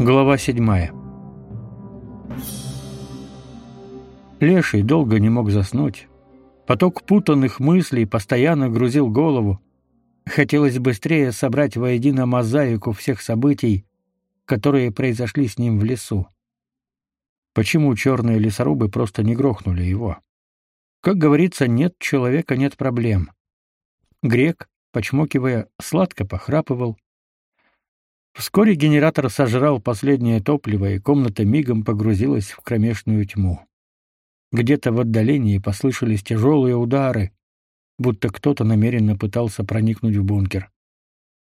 Глава седьмая. Леший долго не мог заснуть. Поток путанных мыслей постоянно грузил голову. Хотелось быстрее собрать воедино мозаику всех событий, которые произошли с ним в лесу. Почему черные лесорубы просто не грохнули его? Как говорится, нет человека нет проблем. Грек, почмокивая, сладко похрапывал, Вскоре генератор сожрал последнее топливо, и комната мигом погрузилась в кромешную тьму. Где-то в отдалении послышались тяжелые удары, будто кто-то намеренно пытался проникнуть в бункер.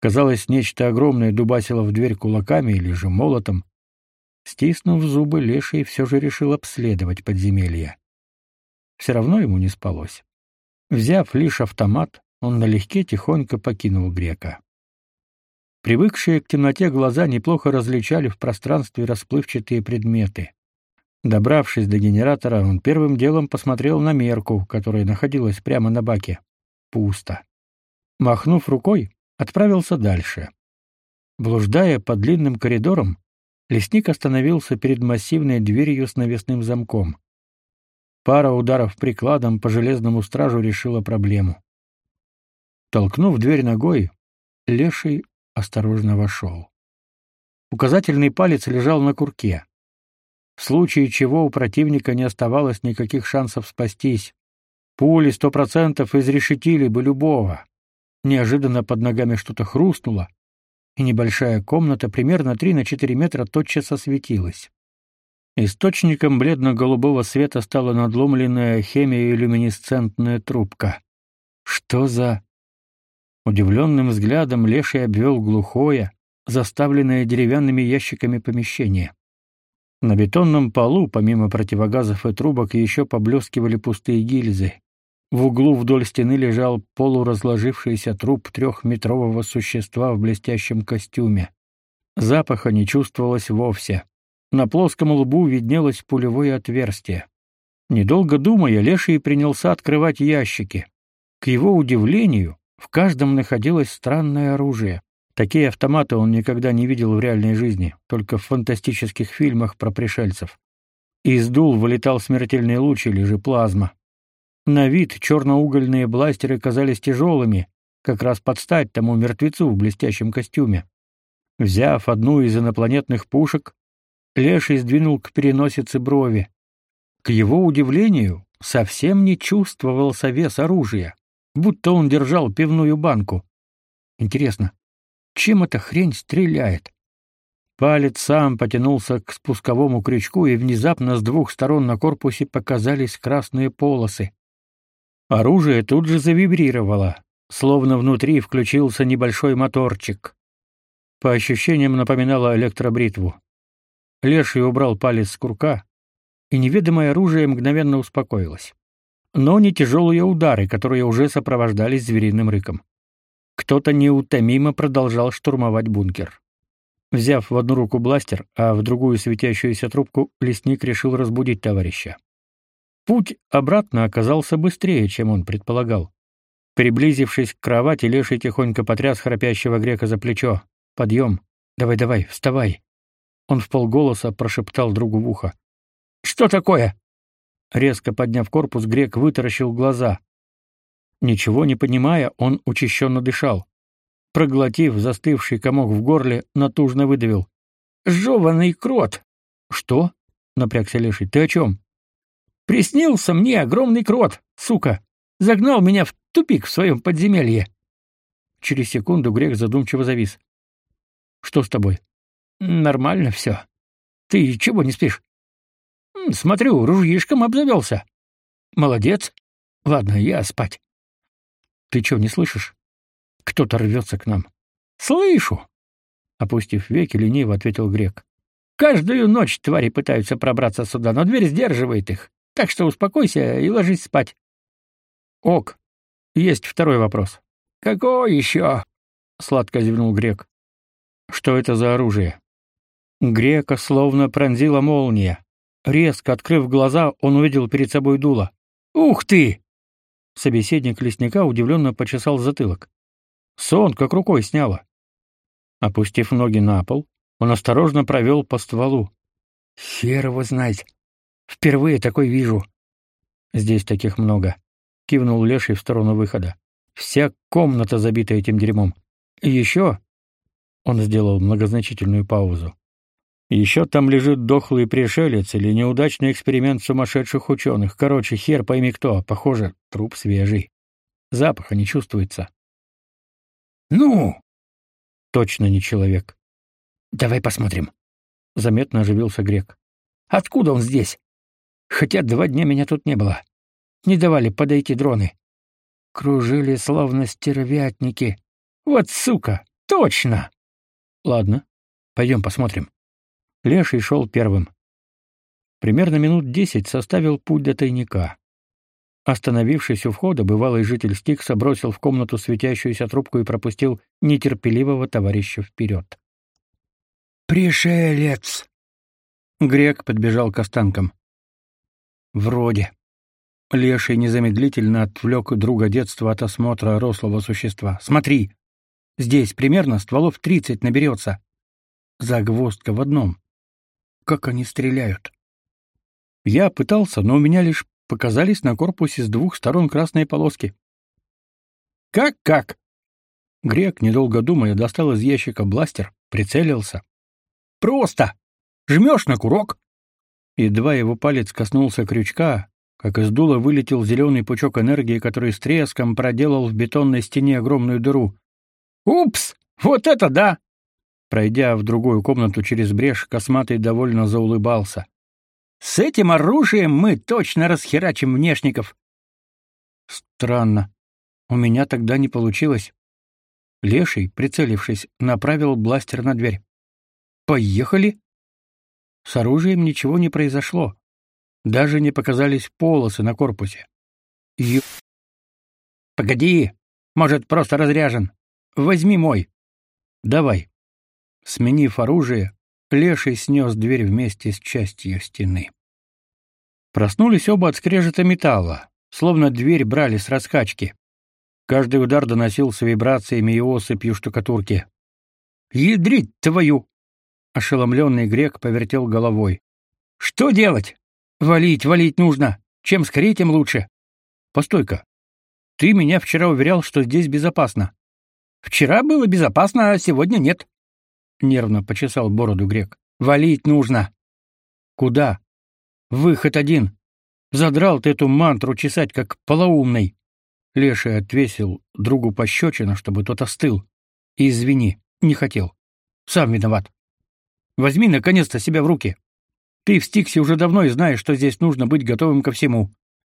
Казалось, нечто огромное дубасило в дверь кулаками или же молотом. Стиснув зубы, Леший все же решил обследовать подземелье. Все равно ему не спалось. Взяв лишь автомат, он налегке тихонько покинул грека. Привыкшие к темноте глаза неплохо различали в пространстве расплывчатые предметы. Добравшись до генератора, он первым делом посмотрел на мерку, которая находилась прямо на баке. Пусто. Махнув рукой, отправился дальше. Блуждая по длинным коридорам, лесник остановился перед массивной дверью с навесным замком. Пара ударов прикладом по железному стражу решила проблему. Толкнув дверь ногой, леший осторожно вошел. Указательный палец лежал на курке. В случае чего у противника не оставалось никаких шансов спастись. Пули сто процентов изрешетили бы любого. Неожиданно под ногами что-то хрустнуло, и небольшая комната примерно 3 на 4 метра тотчас осветилась. Источником бледно-голубого света стала надломленная хемиолюминесцентная трубка. Что за Удивленным взглядом Леший обвел глухое, заставленное деревянными ящиками помещение. На бетонном полу, помимо противогазов и трубок, еще поблескивали пустые гильзы. В углу вдоль стены лежал полуразложившийся труп трехметрового существа в блестящем костюме. Запаха не чувствовалось вовсе. На плоском лбу виднелось пулевое отверстие. Недолго думая, Леший принялся открывать ящики. К его удивлению, в каждом находилось странное оружие. Такие автоматы он никогда не видел в реальной жизни, только в фантастических фильмах про пришельцев. Из дул вылетал смертельный луч или же плазма. На вид черноугольные бластеры казались тяжелыми, как раз под стать тому мертвецу в блестящем костюме. Взяв одну из инопланетных пушек, Леший сдвинул к переносице брови. К его удивлению, совсем не чувствовался вес оружия будто он держал пивную банку. Интересно, чем эта хрень стреляет? Палец сам потянулся к спусковому крючку, и внезапно с двух сторон на корпусе показались красные полосы. Оружие тут же завибрировало, словно внутри включился небольшой моторчик. По ощущениям напоминало электробритву. Леший убрал палец с курка, и неведомое оружие мгновенно успокоилось но не тяжелые удары, которые уже сопровождались звериным рыком. Кто-то неутомимо продолжал штурмовать бункер. Взяв в одну руку бластер, а в другую светящуюся трубку, лесник решил разбудить товарища. Путь обратно оказался быстрее, чем он предполагал. Приблизившись к кровати, Леший тихонько потряс храпящего грека за плечо. «Подъем! Давай-давай, вставай!» Он в полголоса прошептал другу в ухо. «Что такое?» Резко подняв корпус, грек вытаращил глаза. Ничего не понимая, он учащенно дышал. Проглотив застывший комок в горле, натужно выдавил: "Жёванный крот". "Что?" напрягся Леший. "Ты о чем?» "Приснился мне огромный крот, сука. Загнал меня в тупик в своем подземелье". Через секунду грек задумчиво завис. "Что с тобой?" "Нормально все. Ты чего не спишь?" Смотрю, ружьишком обзавелся. Молодец. Ладно, я спать. Ты что, не слышишь? Кто-то рвется к нам. Слышу. Опустив веки, лениво ответил грек. Каждую ночь твари пытаются пробраться сюда, но дверь сдерживает их. Так что успокойся и ложись спать. Ок. Есть второй вопрос. Какой еще? Сладко зевнул грек. Что это за оружие? Грека словно пронзила молния. Резко открыв глаза, он увидел перед собой дуло. «Ух ты!» Собеседник лесника удивленно почесал затылок. Сон как рукой сняло. Опустив ноги на пол, Он осторожно провел по стволу. Хер его знать. Впервые такой вижу. Здесь таких много. Кивнул Леший в сторону выхода. Вся комната забита этим дерьмом. И еще...» Он сделал многозначительную паузу. «Еще там лежит дохлый пришелец или неудачный эксперимент сумасшедших ученых. Короче, хер пойми кто. Похоже, труп свежий. Запаха не чувствуется». «Ну?» «Точно не человек». «Давай посмотрим». Заметно оживился грек. «Откуда он здесь? Хотя два дня меня тут не было. Не давали подойти дроны. Кружили словно стервятники. Вот сука, точно. Ладно, пойдем посмотрим. Леший шел первым. Примерно минут десять составил путь до тайника. Остановившись у входа, бывалый житель Стикса бросил в комнату светящуюся трубку и пропустил нетерпеливого товарища вперед. «Пришелец!» Грек подбежал к останкам. «Вроде». Леший незамедлительно отвлек друга детства от осмотра рослого существа. «Смотри! Здесь примерно стволов тридцать наберется. Загвоздка в одном. Как они стреляют!» Я пытался, но у меня лишь показались на корпусе с двух сторон красные полоски. «Как-как?» Грек, недолго думая, достал из ящика бластер, прицелился. «Просто! Жмешь на курок!» Едва его палец коснулся крючка, как из дула вылетел зеленый пучок энергии, который с треском проделал в бетонной стене огромную дыру. «Упс! Вот это да!» Пройдя в другую комнату через брешь, Косматый довольно заулыбался. «С этим оружием мы точно расхерачим внешников!» «Странно. У меня тогда не получилось». Леший, прицелившись, направил бластер на дверь. «Поехали!» С оружием ничего не произошло. Даже не показались полосы на корпусе. Ё... Погоди, может, просто разряжен. Возьми мой. Давай. Сменив оружие, Леший снес дверь вместе с частью стены. Проснулись оба от скрежета металла, словно дверь брали с раскачки. Каждый удар доносился вибрациями и осыпью штукатурки. «Ядрить твою!» Ошеломленный грек повертел головой. «Что делать?» Валить, валить нужно. Чем скорее, тем лучше. Постой-ка. Ты меня вчера уверял, что здесь безопасно. Вчера было безопасно, а сегодня нет. Нервно почесал бороду грек. Валить нужно. Куда? Выход один. Задрал ты эту мантру чесать, как полоумный. Леший отвесил другу пощечину, чтобы тот остыл. Извини, не хотел. Сам виноват. Возьми наконец-то себя в руки. Ты в Стиксе уже давно и знаешь, что здесь нужно быть готовым ко всему.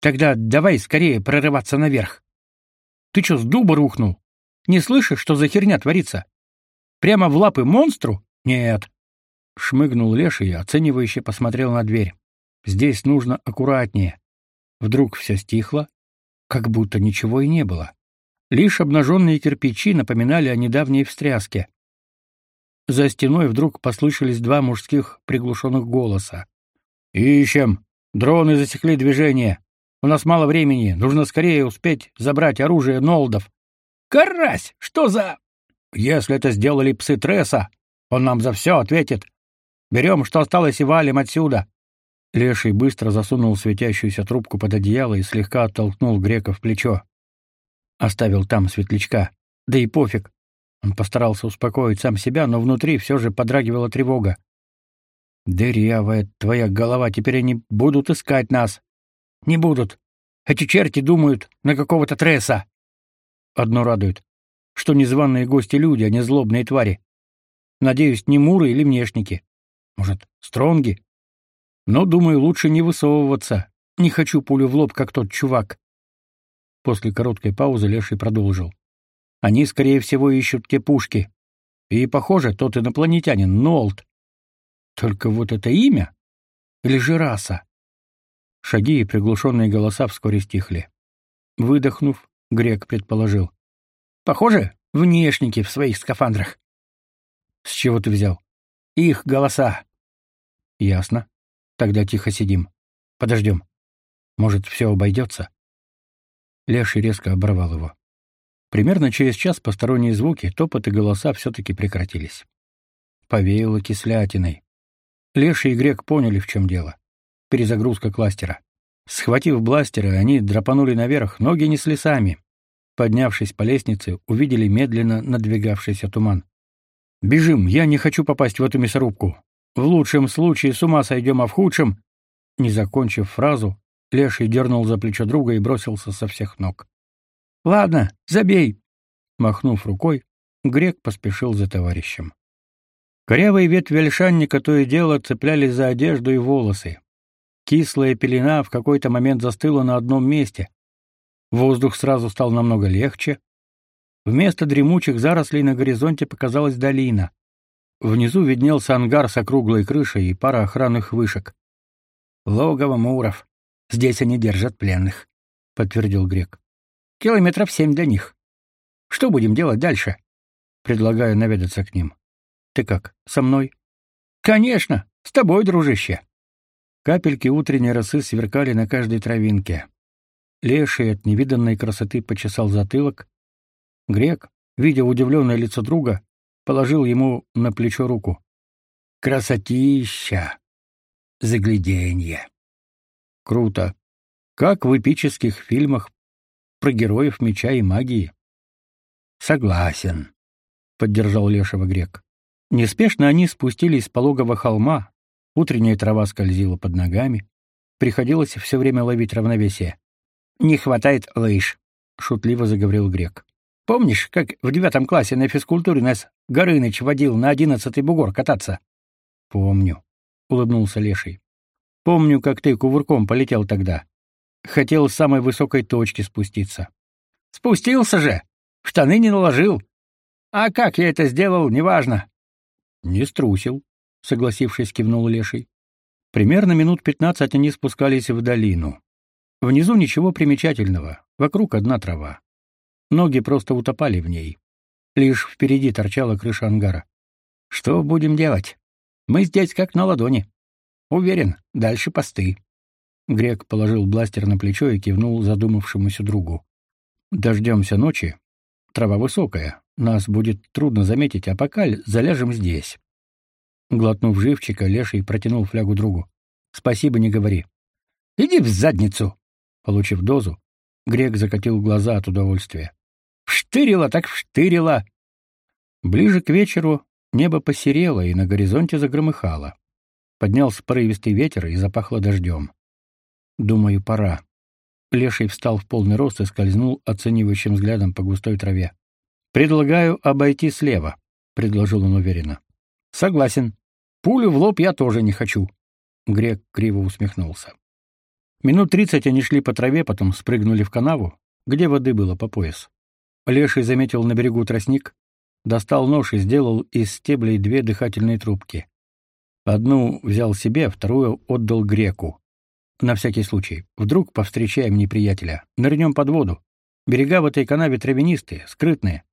Тогда давай скорее прорываться наверх. Ты что, с дуба рухнул? Не слышишь, что за херня творится? Прямо в лапы монстру? Нет. Шмыгнул Леший и оценивающе посмотрел на дверь. Здесь нужно аккуратнее. Вдруг все стихло, как будто ничего и не было. Лишь обнаженные кирпичи напоминали о недавней встряске. За стеной вдруг послышались два мужских приглушенных голоса. «Ищем! Дроны засекли движение! У нас мало времени, нужно скорее успеть забрать оружие Нолдов!» «Карась! Что за...» «Если это сделали псы Тресса, он нам за все ответит. Берем, что осталось, и валим отсюда!» Леший быстро засунул светящуюся трубку под одеяло и слегка оттолкнул грека в плечо. Оставил там светлячка. Да и пофиг, он постарался успокоить сам себя, но внутри все же подрагивала тревога. «Дырявая твоя голова, теперь они будут искать нас!» «Не будут. Эти черти думают на какого-то тресса!» Одно радует, что незваные гости люди, а не злобные твари. Надеюсь, не муры или внешники. Может, стронги? Но, думаю, лучше не высовываться. Не хочу пулю в лоб, как тот чувак. После короткой паузы Леший продолжил. Они, скорее всего, ищут те пушки. И, похоже, тот инопланетянин, Нолт. Только вот это имя? Или же раса? Шаги и приглушенные голоса вскоре стихли. Выдохнув, Грек предположил. «Похоже, внешники в своих скафандрах». «С чего ты взял?» «Их голоса». «Ясно. Тогда тихо сидим. Подождем. Может, все обойдется?» Леший резко оборвал его. Примерно через час посторонние звуки, топот и голоса все-таки прекратились. повеяло кислятиной. Леший и Грек поняли, в чем дело. Перезагрузка кластера. Схватив бластеры, они драпанули наверх, ноги несли сами. Поднявшись по лестнице, увидели медленно надвигавшийся туман. «Бежим, я не хочу попасть в эту мясорубку. В лучшем случае с ума сойдем, а в худшем...» Не закончив фразу, Леший дернул за плечо друга и бросился со всех ног. «Ладно, забей!» Махнув рукой, Грек поспешил за товарищем. Корявые ветви ольшанника то и дело цеплялись за одежду и волосы. Кислая пелена в какой-то момент застыла на одном месте. Воздух сразу стал намного легче. Вместо дремучих зарослей на горизонте показалась долина. Внизу виднелся ангар с округлой крышей и пара охранных вышек. «Логово Муров. Здесь они держат пленных», — подтвердил Грек. «Километров семь до них. Что будем делать дальше?» Предлагаю наведаться к ним. «Ты как, со мной?» «Конечно, с тобой, дружище». Капельки утренней росы сверкали на каждой травинке. Леший от невиданной красоты почесал затылок. Грек, видя удивленное лицо друга, положил ему на плечо руку. Красотища! Загляденье! Круто! Как в эпических фильмах про героев меча и магии. Согласен, поддержал Лешего грек. Неспешно они спустились с пологого холма. Утренняя трава скользила под ногами. Приходилось все время ловить равновесие. Не хватает лыж, шутливо заговорил грек. Помнишь, как в девятом классе на физкультуре нас Горыныч водил на одиннадцатый бугор кататься? Помню, улыбнулся Леший. Помню, как ты кувырком полетел тогда. Хотел с самой высокой точки спуститься. Спустился же, штаны не наложил. А как я это сделал, неважно. Не струсил, согласившись, кивнул Леший. Примерно минут пятнадцать они спускались в долину. Внизу ничего примечательного, вокруг одна трава. Ноги просто утопали в ней. Лишь впереди торчала крыша ангара. Что будем делать? Мы здесь как на ладони. Уверен, дальше посты. Грек положил бластер на плечо и кивнул задумавшемуся другу. Дождемся ночи. Трава высокая, нас будет трудно заметить, а пока заляжем здесь. Глотнув живчика, Леший протянул флягу другу. Спасибо, не говори. Иди в задницу. Получив дозу, Грек закатил глаза от удовольствия. Вштырило так вштырило. Ближе к вечеру небо посерело и на горизонте загромыхало. Поднялся порывистый ветер и запахло дождем. Думаю, пора. Леший встал в полный рост и скользнул оценивающим взглядом по густой траве. Предлагаю обойти слева, предложил он уверенно. Согласен. Пулю в лоб я тоже не хочу. Грек криво усмехнулся. Минут тридцать они шли по траве, потом спрыгнули в канаву, где воды было по пояс. Леший заметил на берегу тростник, достал нож и сделал из стеблей две дыхательные трубки. Одну взял себе, вторую отдал греку. На всякий случай. Вдруг повстречаем неприятеля. Нырнем под воду. Берега в этой канаве травянистые, скрытные.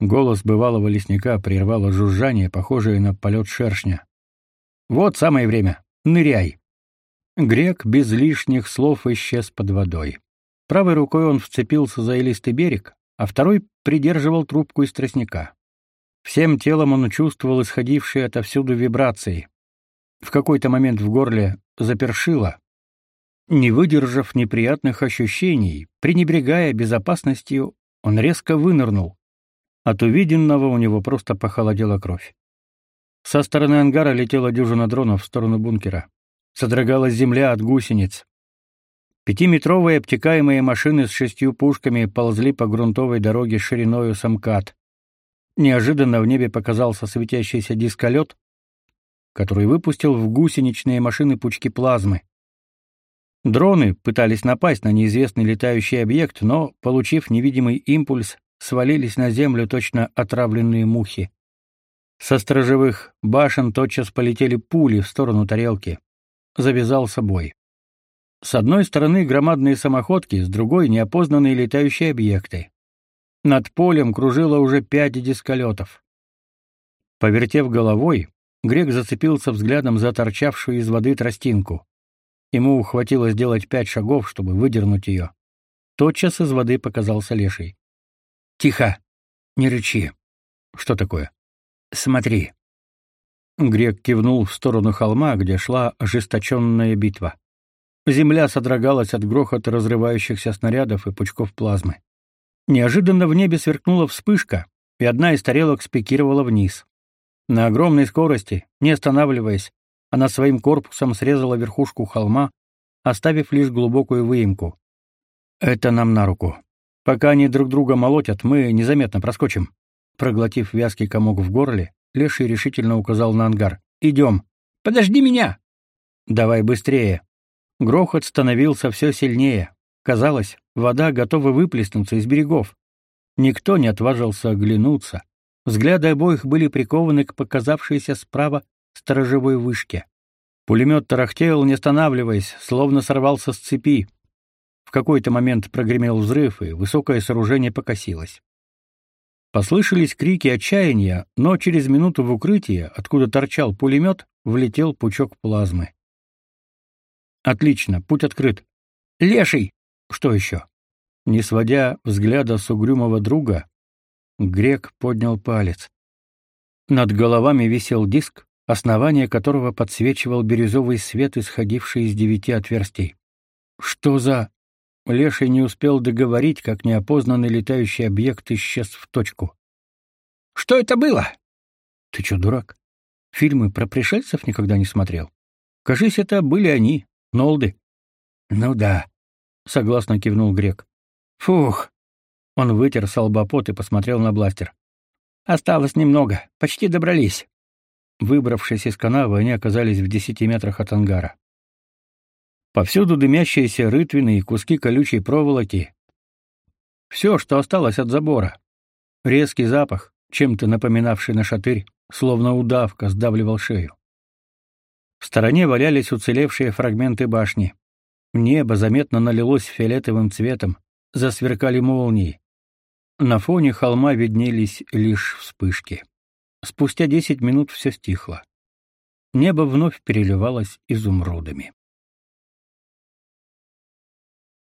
Голос бывалого лесника прервало жужжание, похожее на полет шершня. «Вот самое время. Ныряй!» Грек без лишних слов исчез под водой. Правой рукой он вцепился за илистый берег, а второй придерживал трубку из тростника. Всем телом он чувствовал исходившие отовсюду вибрации. В какой-то момент в горле запершило. Не выдержав неприятных ощущений, пренебрегая безопасностью, он резко вынырнул. От увиденного у него просто похолодела кровь. Со стороны ангара летела дюжина дронов в сторону бункера. Содрогалась земля от гусениц. Пятиметровые обтекаемые машины с шестью пушками ползли по грунтовой дороге шириною самкат. Неожиданно в небе показался светящийся дисколет, который выпустил в гусеничные машины пучки плазмы. Дроны пытались напасть на неизвестный летающий объект, но, получив невидимый импульс, свалились на землю точно отравленные мухи. Со сторожевых башен тотчас полетели пули в сторону тарелки. Завязался бой. С одной стороны громадные самоходки, с другой неопознанные летающие объекты. Над полем кружило уже пять дисколетов. Повертев головой, Грек зацепился взглядом за торчавшую из воды тростинку. Ему хватило сделать пять шагов, чтобы выдернуть ее. Тотчас из воды показался леший. «Тихо! Не рычи!» «Что такое?» «Смотри!» Грек кивнул в сторону холма, где шла ожесточенная битва. Земля содрогалась от грохота разрывающихся снарядов и пучков плазмы. Неожиданно в небе сверкнула вспышка, и одна из тарелок спикировала вниз. На огромной скорости, не останавливаясь, она своим корпусом срезала верхушку холма, оставив лишь глубокую выемку. Это нам на руку. Пока они друг друга молотят, мы незаметно проскочим. Проглотив вязкий комок в горле, Леший решительно указал на ангар. «Идем!» «Подожди меня!» «Давай быстрее!» Грохот становился все сильнее. Казалось, вода готова выплеснуться из берегов. Никто не отважился оглянуться. Взгляды обоих были прикованы к показавшейся справа сторожевой вышке. Пулемет тарахтел, не останавливаясь, словно сорвался с цепи. В какой-то момент прогремел взрыв, и высокое сооружение покосилось. Послышались крики отчаяния, но через минуту в укрытие, откуда торчал пулемет, влетел пучок плазмы. Отлично, путь открыт. Леший, что еще? Не сводя взгляда с угрюмого друга, грек поднял палец. Над головами висел диск, основание которого подсвечивал бирюзовый свет, исходивший из девяти отверстий. Что за Леший не успел договорить, как неопознанный летающий объект исчез в точку. Что это было? Ты что, дурак? Фильмы про пришельцев никогда не смотрел. Кажись, это были они, Нолды. Ну да, согласно кивнул Грек. Фух. Он вытер с и посмотрел на бластер. Осталось немного, почти добрались. Выбравшись из канавы, они оказались в десяти метрах от ангара. Повсюду дымящиеся рытвины и куски колючей проволоки. Все, что осталось от забора. Резкий запах, чем-то напоминавший на шатырь, словно удавка сдавливал шею. В стороне валялись уцелевшие фрагменты башни. Небо заметно налилось фиолетовым цветом, засверкали молнии. На фоне холма виднелись лишь вспышки. Спустя десять минут все стихло. Небо вновь переливалось изумрудами.